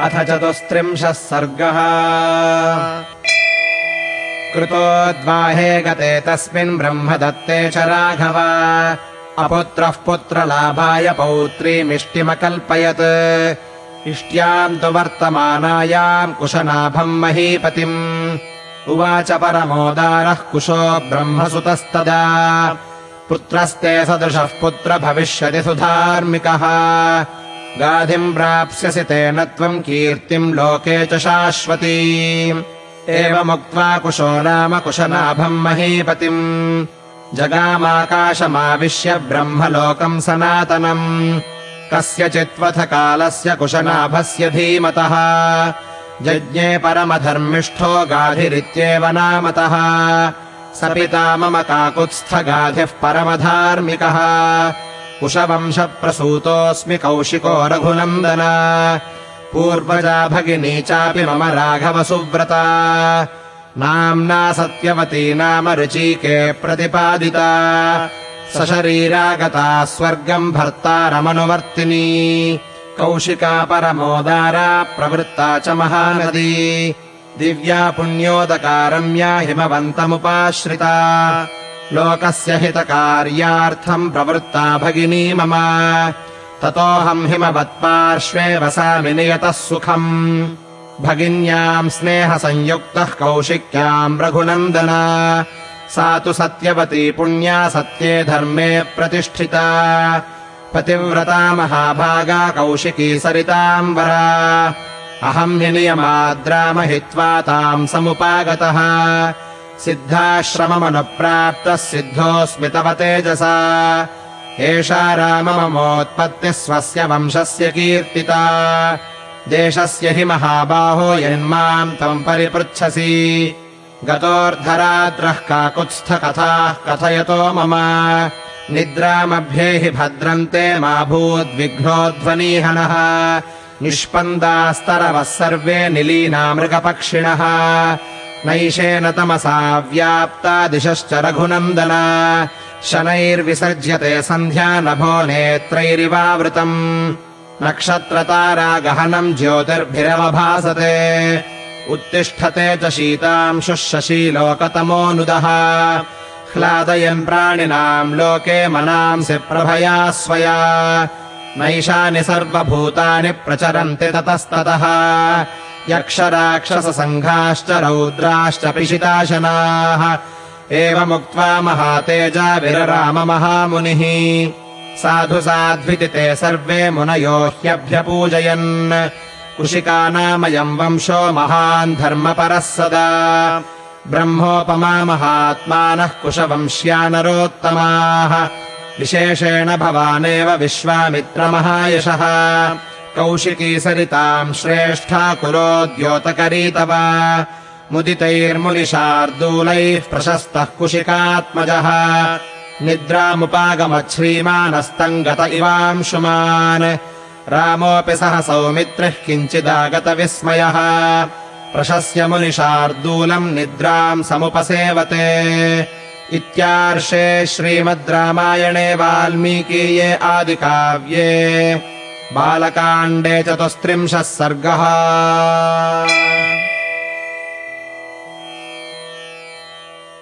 अथ चतुस्त्रिंशः सर्गः। कृतोद्वाहे गते तस्मिन् ब्रह्म दत्ते च राघव। अपुत्रः पुत्रलाभाय पौत्रीमिष्टिमकल्पयत् इष्ट्याम् तु वर्तमानायाम् कुशनाभम् महीपतिम्। उवाच परमोदारः कुशो ब्रह्मसुतस्तदा। पुत्रस्ते सदृशः पुत्र भविष्यति सुधार्मिकः गाधिम् प्राप्स्यसि तेन त्वम् कीर्तिम् लोके च शाश्वती। एवमुक्त्वा कुशो नाम कुशनाभम् महीपतिम्। जगामाकाशमाविश्य ब्रह्मलोकम् सनातनम्। कस्यचित्वथ कालस्य कुशनाभस्य धीमतः। यज्ञे परमधर्मिष्ठो गाधिरित्येव नामतः। स पिता मम काकुत्स्थगाधिः परमधार्मिकः कुशवंशप्रसूतोऽस्मि कौशिको रघुनन्दन। पूर्वजा भगिनी चापि मम राघवसुव्रता। नाम्ना सत्यवती नाम ऋचीके प्रतिपादिता। सशरीरागता स्वर्गम् भर्तारमनुवर्तिनी कौशिका परमोदारा प्रवृत्ता च महानदी। दिव्या पुण्योदकारम्या हिमवन्तमुपाश्रिता लोकस्य हितकार्यार्थम् प्रवृत्ता भगिनी मम। ततोऽहम् हिमवत्पार्श्वे वसामि नियतः सुखम्। भगिन्याम् स्नेहसंयुक्तः कौशिक्याम् रघुनन्दन। सा तु सत्यवती पुण्या सत्ये धर्मे प्रतिष्ठिता। पतिव्रता महाभागा कौशिकी सरिताम्बरा। अहम् नियमाद्राम हित्वा ताम् समुपागतः सिद्धाश्रममनुप्राप्तः सिद्धोऽस्मि तव तेजसा। एषा रामममोत्पत्तिः स्वस्य वंशस्य कीर्तिता। देशस्य हि महाबाहो यन्माम् त्वम् परिपृच्छसि। गतोऽर्धरात्रः काकुत्स्थकथाः कथयतो मम। निद्रामभ्येहि भद्रन्ते मा भूद्विघ्नोध्वनीहनः निष्पन्दास्तरवः सर्वे निलीना मृगपक्षिणः नैषेन तमसा व्याप्ता दिशश्च रघुनन्दन। शनैर्विसर्ज्यते सन्ध्या नभो नेत्रैरिवावृतम्। नक्षत्रतारा गहनम् ज्योतिर्भिरवभासते। उत्तिष्ठते च शीतांशुः शशीलोकतमोऽनुदः ह्लादयन् प्राणिनाम् लोके मनांसि प्रभया स्वया। नैषानि सर्वभूतानि प्रचरन्ति ततस्ततः यक्षराक्षससङ्घाश्च रौद्राश्च पिशिताशनाः। एवमुक्त्वा महातेजा विरराम महामुनिः साधु साध्विति ते सर्वे मुनयो ह्यभ्यपूजयन् कुशिकानामयम् वंशो महान् धर्मपरः सदा। ब्रह्मोपमा महात्मानः कुशवंश्या नरोत्तमाः विशेषेण भवानेव विश्वामित्रमहायशः कौशिकी सरिताम् श्रेष्ठा कुलोद्योतकरी तव मुदितैर्मुनिशार्दूलैः प्रशस्तः कुशिकात्मजः। निद्रामुपागमच्छ्रीमानस्तम् गत इवांशुमान् रामोऽपि सह सौमित्रिः किञ्चिदागतविस्मयः। प्रशस्य मुनिशार्दूलम् निद्राम् समुपसेवते। इत्यार्षे श्रीमद् रामायणे वाल्मीकीये आदिकाव्ये बालकाण्डे चतुस्त्रिंशः सर्गः